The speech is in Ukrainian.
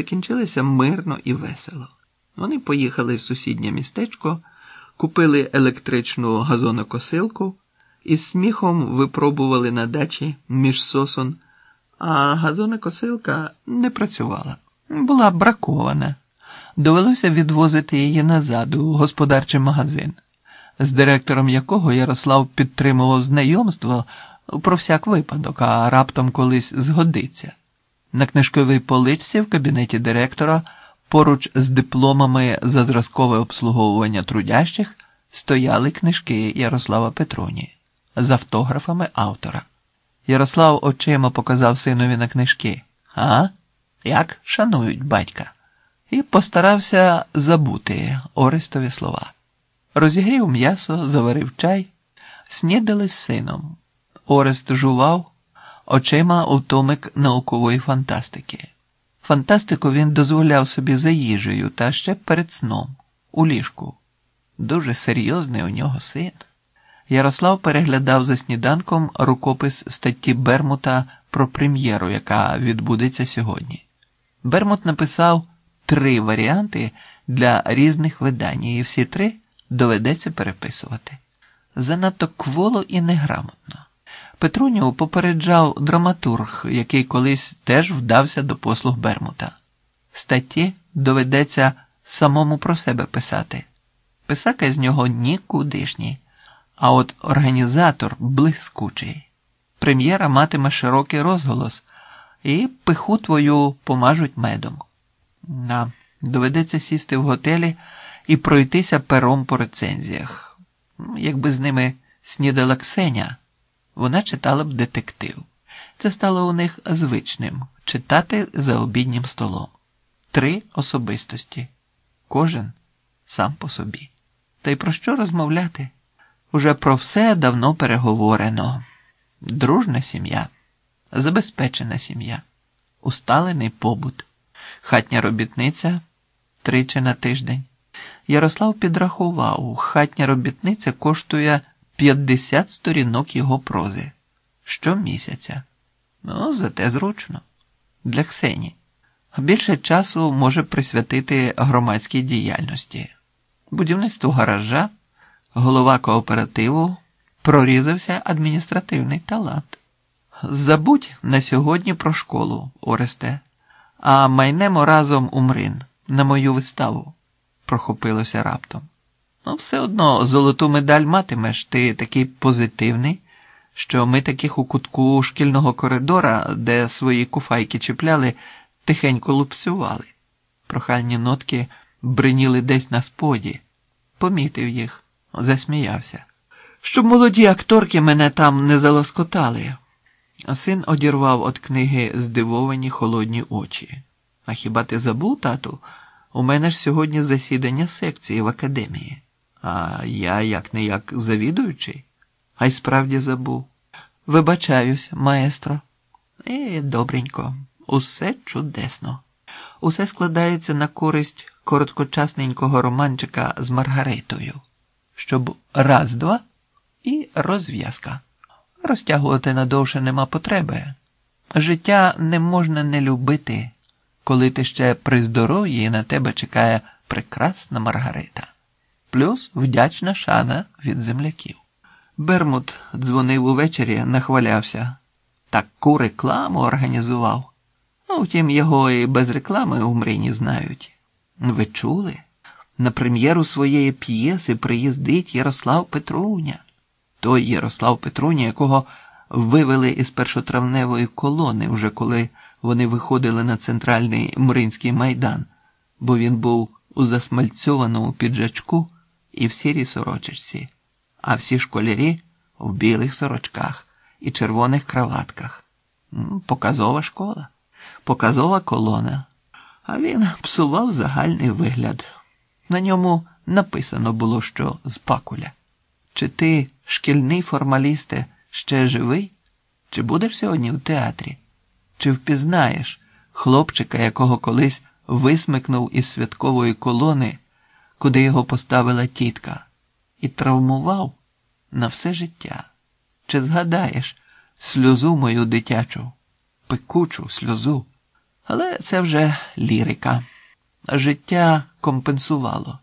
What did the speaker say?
закінчилися мирно і весело. Вони поїхали в сусіднє містечко, купили електричну газонокосилку і з сміхом випробували на дачі між сосон, а газонокосилка не працювала, була бракована. Довелося відвозити її назад у господарчий магазин, з директором якого Ярослав підтримував знайомство про всяк випадок, а раптом колись згодиться. На книжковій поличці в кабінеті директора, поруч з дипломами за зразкове обслуговування трудящих, стояли книжки Ярослава Петруні з автографами автора. Ярослав очима показав синові на книжки. А? Як шанують батька? І постарався забути Орестові слова. Розігрів м'ясо, заварив чай, снідали з сином. Орест жував очима у томик наукової фантастики. Фантастику він дозволяв собі за їжею та ще перед сном, у ліжку. Дуже серйозний у нього син. Ярослав переглядав за сніданком рукопис статті Бермута про прем'єру, яка відбудеться сьогодні. Бермут написав три варіанти для різних видань, і всі три доведеться переписувати. Занадто кволо і неграмотно. Петруню попереджав драматург, який колись теж вдався до послуг Бермута. Статті доведеться самому про себе писати. Писака з нього нікудишній, а от організатор блискучий. Прем'єра матиме широкий розголос, і пиху твою помажуть медом. На, доведеться сісти в готелі і пройтися пером по рецензіях. Якби з ними снідала Ксеня, вона читала б детектив. Це стало у них звичним читати за обіднім столом. Три особистості, кожен сам по собі. Та й про що розмовляти? Уже про все давно переговорено. Дружна сім'я, забезпечена сім'я, усталений побут, хатня робітниця тричі на тиждень. Ярослав підрахував, хатня робітниця коштує 50 сторінок його прози щомісяця. Ну, зате зручно. Для Ксені. Більше часу може присвятити громадській діяльності, будівництву гаража, голова кооперативу, прорізався адміністративний талант. Забудь на сьогодні про школу, Оресте, а майнемо разом у Мрин на мою виставу, прохопилося раптом. Ну, все одно золоту медаль матимеш, ти такий позитивний, що ми таких у кутку шкільного коридора, де свої куфайки чіпляли, тихенько лупцювали. Прохальні нотки бриніли десь на споді, помітив їх, засміявся. Щоб молоді акторки мене там не залоскотали. Син одірвав від книги здивовані холодні очі. А хіба ти забув, тату? У мене ж сьогодні засідання секції в академії. А я як не як завідуючий, а й справді забув. Вибачаюсь, маестро. Е, добренько, усе чудесно. Усе складається на користь короткочасненького романчика з Маргаритою, щоб раз-два і розв'язка. Розтягувати надовше нема потреби. Життя не можна не любити, коли ти ще при здоров'ї і на тебе чекає прекрасна Маргарита плюс вдячна шана від земляків. Бермут дзвонив увечері, нахвалявся. Таку рекламу організував. Ну, втім, його і без реклами у Мрині знають. Ви чули? На прем'єру своєї п'єси приїздить Ярослав Петруня. Той Ярослав Петруня, якого вивели із першотравневої колони, вже коли вони виходили на центральний Мринський майдан, бо він був у засмальцьованому піджачку і в сірій сорочечці, а всі школярі в білих сорочках і червоних краватках. Показова школа, показова колона. А він псував загальний вигляд. На ньому написано було, що з пакуля. Чи ти, шкільний формалісте, ще живий? Чи будеш сьогодні в театрі? Чи впізнаєш хлопчика, якого колись висмикнув із святкової колони? Куди його поставила тітка, і травмував на все життя. Чи згадаєш сльозу мою дитячу, пекучу сльозу? Але це вже лірика. Життя компенсувало.